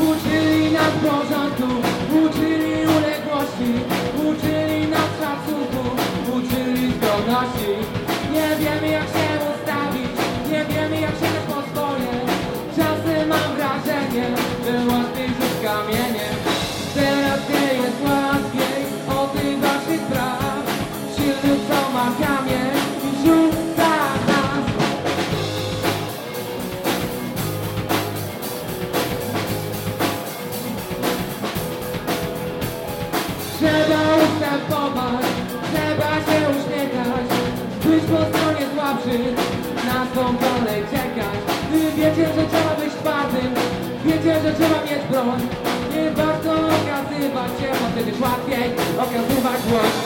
Uczyli nas porządku, uczyli uległości, uczyli nas szacunku, uczyli zgodności. Silny co ma kamień i rzuca nas. Trzeba ustępować, trzeba się uśmiechać Być po stronie słabszych, na swą kolej czekać. Wy wiecie, że trzeba być twardym, wiecie, że trzeba mieć broń. Nie warto okazywać się, bo wtedy łatwiej okazywać dłoń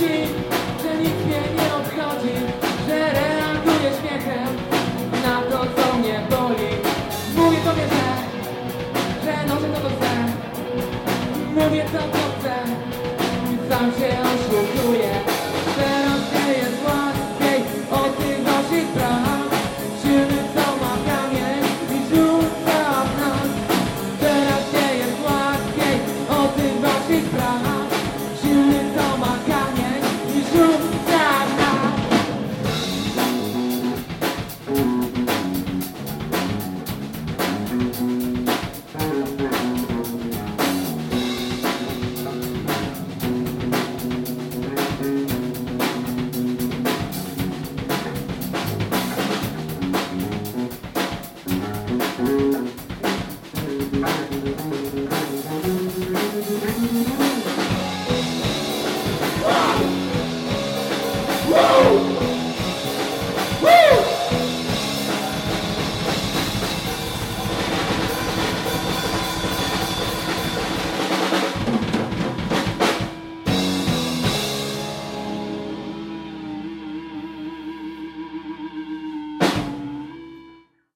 że nikt mnie nie obchodzi Że reaguję śmiechem na to co mnie boli. Mówię tobie, że, że noszę to co chcę. Mówię to co chcę. Sam się oszukuję